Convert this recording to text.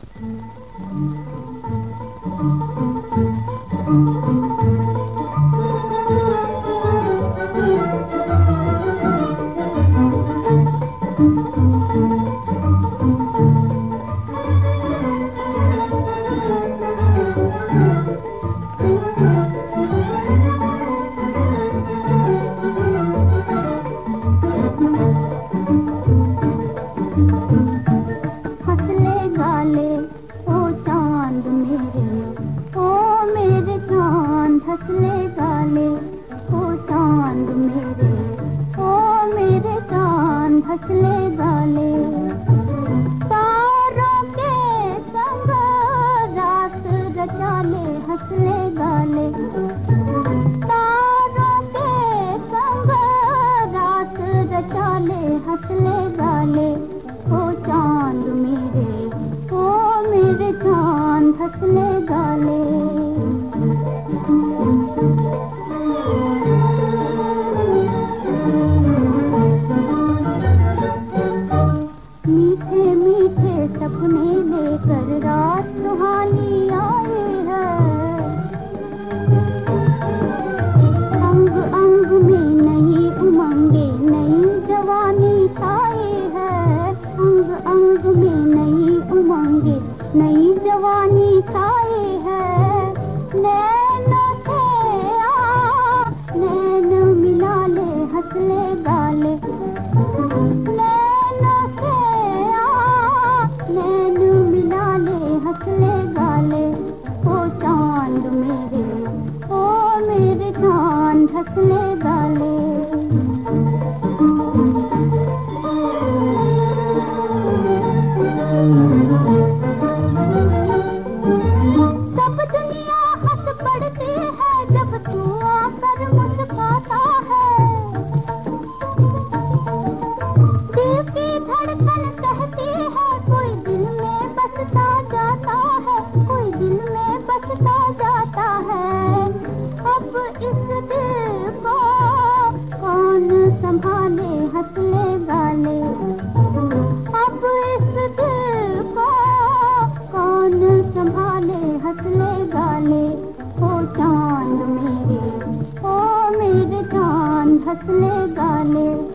हंसले मेरे, ओ मेरे चाँद हंसले गाले तारों के संग रात रचाले हंसले गाले। तारों के संग रात रचाले हंसले गाले। ओ चाँद मेरे, ओ मेरे चाँद हंसले गाले। सपने लेकर रात सुहानी आए हैं। अंग अंग में नई उमंगे नई जवानी छाए है। अंग अंग में नई उमंगे नई जवानी छाए चाँद डाले। सब दुनिया संभाले हंसले गाले अब इस दिल को कौन संभाले हंसले गाले ओ चाँद मेरे, ओ मेरे चाँद हंसले गाले